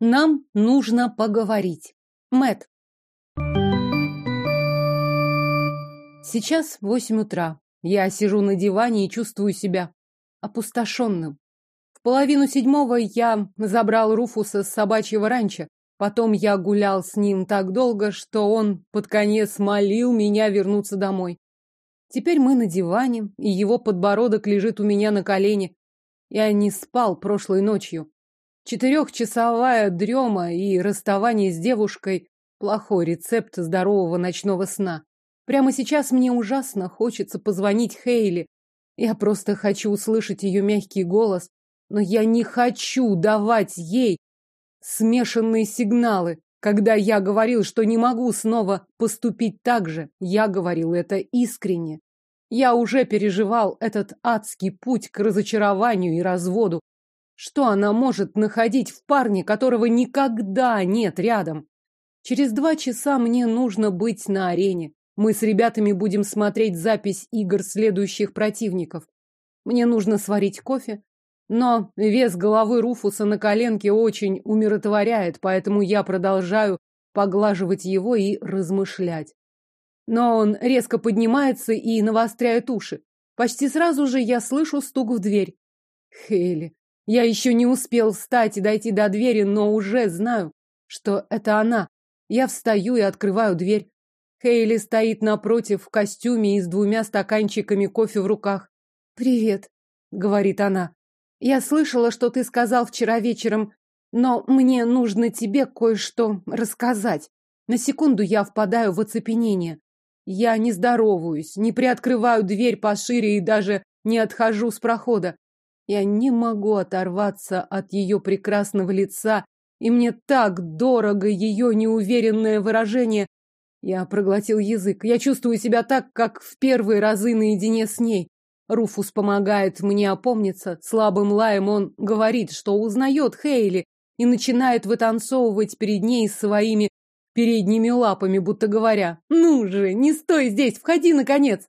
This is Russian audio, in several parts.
Нам нужно поговорить. Мэт. Сейчас восемь утра. Я сижу на диване и чувствую себя опустошенным. В половину седьмого я забрал Руфуса с собачьего ранчо. Потом я гулял с ним так долго, что он под конец молил меня вернуться домой. Теперь мы на диване, и его подбородок лежит у меня на колене. Я не спал прошлой ночью. Четырехчасовая дрема и расставание с девушкой – плохой рецепт здорового ночного сна. Прямо сейчас мне ужасно хочется позвонить Хейли. Я просто хочу услышать ее мягкий голос, но я не хочу давать ей смешанные сигналы. Когда я говорил, что не могу снова поступить так же, я говорил это искренне. Я уже переживал этот адский путь к разочарованию и разводу. Что она может находить в парне, которого никогда нет рядом? Через два часа мне нужно быть на арене. Мы с ребятами будем смотреть запись игр следующих противников. Мне нужно сварить кофе, но вес головы Руфуса на коленке очень умиротворяет, поэтому я продолжаю поглаживать его и размышлять. Но он резко поднимается и навостряет уши. Почти сразу же я слышу стук в дверь. Хейли. Я еще не успел встать и дойти до двери, но уже знаю, что это она. Я встаю и открываю дверь. Хейли стоит напротив в костюме и с двумя стаканчиками кофе в руках. «Привет», — говорит она. «Я слышала, что ты сказал вчера вечером, но мне нужно тебе кое-что рассказать. На секунду я впадаю в оцепенение. Я не здороваюсь, не приоткрываю дверь пошире и даже не отхожу с прохода. Я не могу оторваться от ее прекрасного лица, и мне так дорого ее неуверенное выражение, я проглотил язык. Я чувствую себя так, как в первые разы наедине с ней. Руфус помогает мне опомниться. Слабым лаем он говорит, что узнает Хейли и начинает вытанцовывать перед ней своими передними лапами, будто говоря, «Ну же, не стой здесь, входи, наконец!»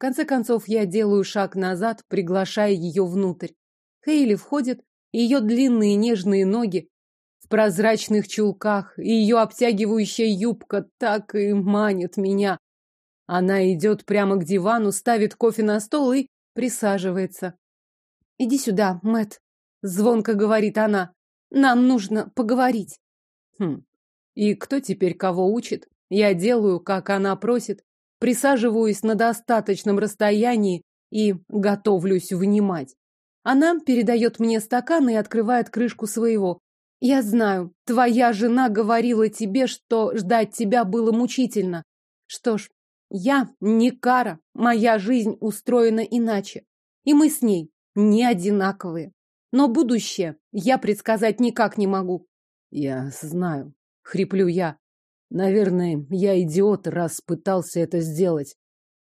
В конце концов, я делаю шаг назад, приглашая ее внутрь. Хейли входит, ее длинные нежные ноги прозрачных чулках, и ее обтягивающая юбка так и манит меня. Она идет прямо к дивану, ставит кофе на стол и присаживается. «Иди сюда, Мэт, звонко говорит она. «Нам нужно поговорить». Хм, и кто теперь кого учит? Я делаю, как она просит, присаживаюсь на достаточном расстоянии и готовлюсь внимать. Она передает мне стакан и открывает крышку своего. Я знаю, твоя жена говорила тебе, что ждать тебя было мучительно. Что ж, я не Кара, моя жизнь устроена иначе. И мы с ней не одинаковые. Но будущее я предсказать никак не могу. Я знаю, хриплю я. Наверное, я идиот, раз пытался это сделать.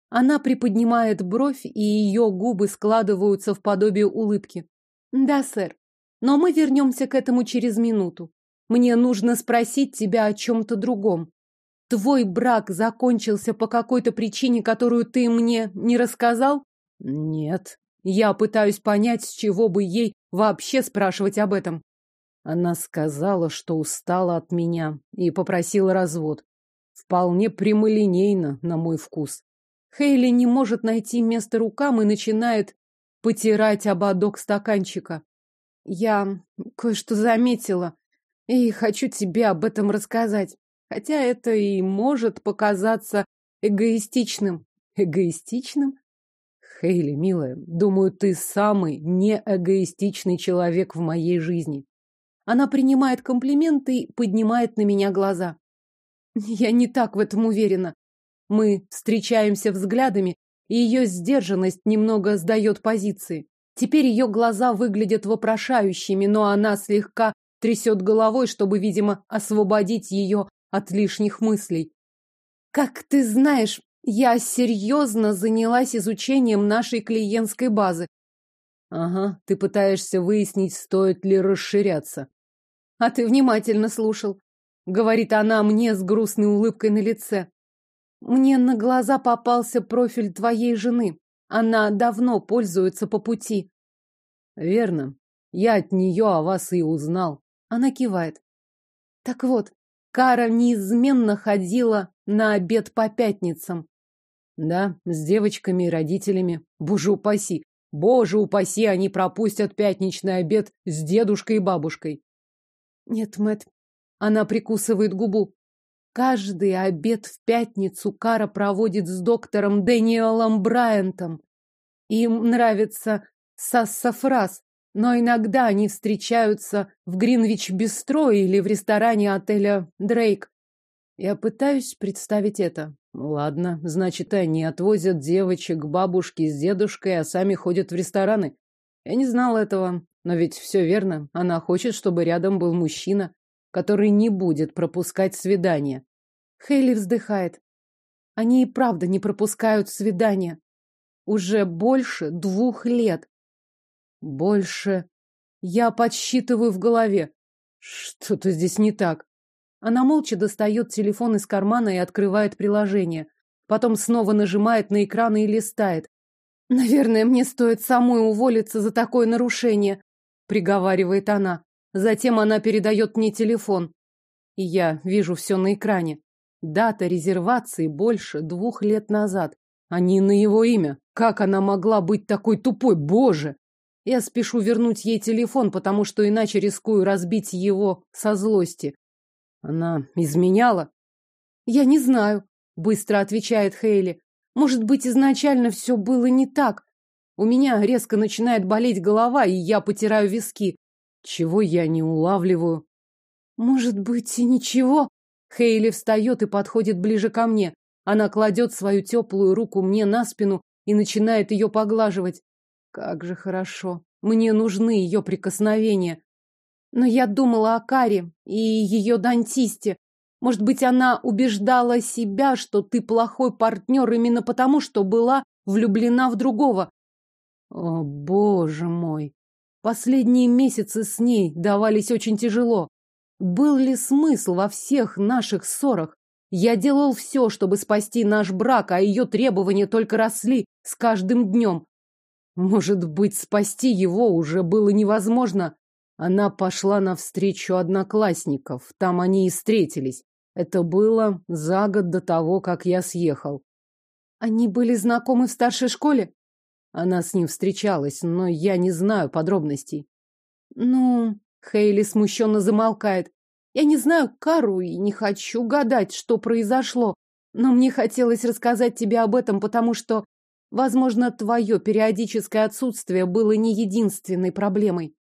Она приподнимает бровь, и ее губы складываются в подобие улыбки. Да, сэр. Но мы вернемся к этому через минуту. Мне нужно спросить тебя о чем-то другом. Твой брак закончился по какой-то причине, которую ты мне не рассказал? Нет. Я пытаюсь понять, с чего бы ей вообще спрашивать об этом. Она сказала, что устала от меня и попросила развод. Вполне прямолинейно, на мой вкус. Хейли не может найти место рукам и начинает потирать ободок стаканчика. Я кое-что заметила и хочу тебе об этом рассказать. Хотя это и может показаться эгоистичным. Эгоистичным? Хейли, милая, думаю, ты самый неэгоистичный человек в моей жизни. Она принимает комплименты и поднимает на меня глаза. Я не так в этом уверена. Мы встречаемся взглядами, и ее сдержанность немного сдает позиции. Теперь ее глаза выглядят вопрошающими, но она слегка трясет головой, чтобы, видимо, освободить ее от лишних мыслей. Как ты знаешь, я серьезно занялась изучением нашей клиентской базы. Ага, ты пытаешься выяснить, стоит ли расширяться. А ты внимательно слушал, говорит она мне с грустной улыбкой на лице. Мне на глаза попался профиль твоей жены. Она давно пользуется по пути. Верно. Я от нее о вас и узнал. Она кивает. Так вот, Кара неизменно ходила на обед по пятницам. Да, с девочками и родителями. Боже упаси! Боже упаси, они пропустят пятничный обед с дедушкой и бабушкой. Нет, Мэт. Она прикусывает губу. Каждый обед в пятницу Кара проводит с доктором Дэниелом Брайантом. Им нравится сассафрас, но иногда они встречаются в Гринвич-бистро или в ресторане отеля Дрейк. Я пытаюсь представить это. Ладно, значит, они отвозят девочек к бабушке с дедушкой, а сами ходят в рестораны. Я не знал этого, но ведь все верно. Она хочет, чтобы рядом был мужчина, который не будет пропускать свидания. Хейли вздыхает. Они и правда не пропускают свидания. Уже больше двух лет. Больше. Я подсчитываю в голове. Что-то здесь не так. Она молча достает телефон из кармана и открывает приложение. Потом снова нажимает на экран и листает. Наверное, мне стоит самой уволиться за такое нарушение, приговаривает она. Затем она передает мне телефон. И я вижу все на экране. Дата резервации больше двух лет назад. Они на его имя. Как она могла быть такой тупой, боже! Я спешу вернуть ей телефон, потому что иначе рискую разбить его со злости. Она изменяла? Я не знаю, быстро отвечает Хейли. Может быть, изначально все было не так. У меня резко начинает болеть голова, и я потираю виски. Чего я не улавливаю? Может быть, и ничего. Хейли встает и подходит ближе ко мне. Она кладет свою теплую руку мне на спину и начинает ее поглаживать. Как же хорошо. Мне нужны ее прикосновения. Но я думала о Каре и ее дантисте. Может быть, она убеждала себя, что ты плохой партнер именно потому, что была влюблена в другого. О, боже мой! Последние месяцы с ней давались очень тяжело. Был ли смысл во всех наших ссорах? Я делал все, чтобы спасти наш брак, а ее требования только росли с каждым днем. Может быть, спасти его уже было невозможно. Она пошла навстречу одноклассников. Там они и встретились. Это было за год до того, как я съехал. Они были знакомы в старшей школе? Она с ним встречалась, но я не знаю подробностей. Ну, Хейли смущенно замолкает. Я не знаю Кару и не хочу гадать, что произошло, но мне хотелось рассказать тебе об этом, потому что, возможно, твое периодическое отсутствие было не единственной проблемой.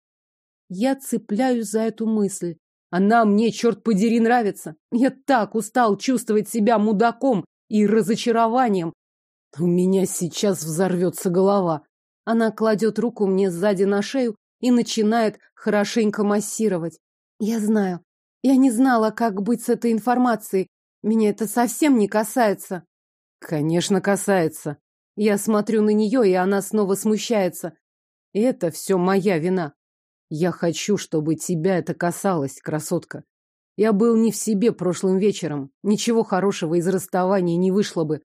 Я цепляюсь за эту мысль. Она мне, черт подери, нравится. Я так устал чувствовать себя мудаком и разочарованием. У меня сейчас взорвется голова. Она кладет руку мне сзади на шею и начинает хорошенько массировать. Я знаю. Я не знала, как быть с этой информацией. Меня это совсем не касается. Конечно, касается. Я смотрю на нее, и она снова смущается. Это все моя вина. Я хочу, чтобы тебя это касалось, красотка. Я был не в себе прошлым вечером. Ничего хорошего из расставания не вышло бы.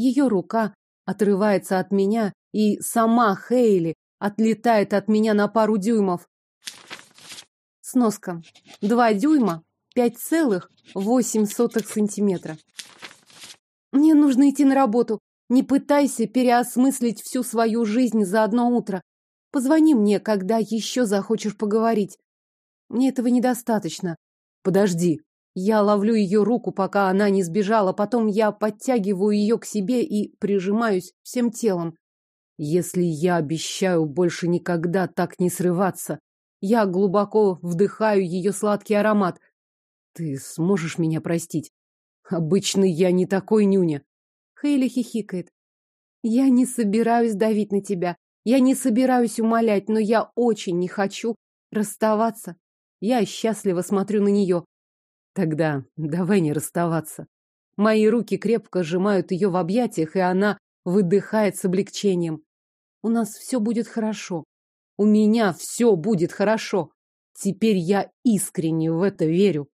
Ее рука отрывается от меня, и сама Хейли отлетает от меня на пару дюймов. Сноска. Два дюйма, пять целых восемь сотых сантиметра. Мне нужно идти на работу. Не пытайся переосмыслить всю свою жизнь за одно утро. Позвони мне, когда еще захочешь поговорить. Мне этого недостаточно. Подожди. Я ловлю ее руку, пока она не сбежала, потом я подтягиваю ее к себе и прижимаюсь всем телом. Если я обещаю больше никогда так не срываться, я глубоко вдыхаю ее сладкий аромат. Ты сможешь меня простить? Обычно я не такой нюня. Хейли хихикает. Я не собираюсь давить на тебя. Я не собираюсь умолять, но я очень не хочу расставаться. Я счастливо смотрю на нее. Тогда давай не расставаться. Мои руки крепко сжимают ее в объятиях, и она выдыхает с облегчением. У нас все будет хорошо. У меня все будет хорошо. Теперь я искренне в это верю.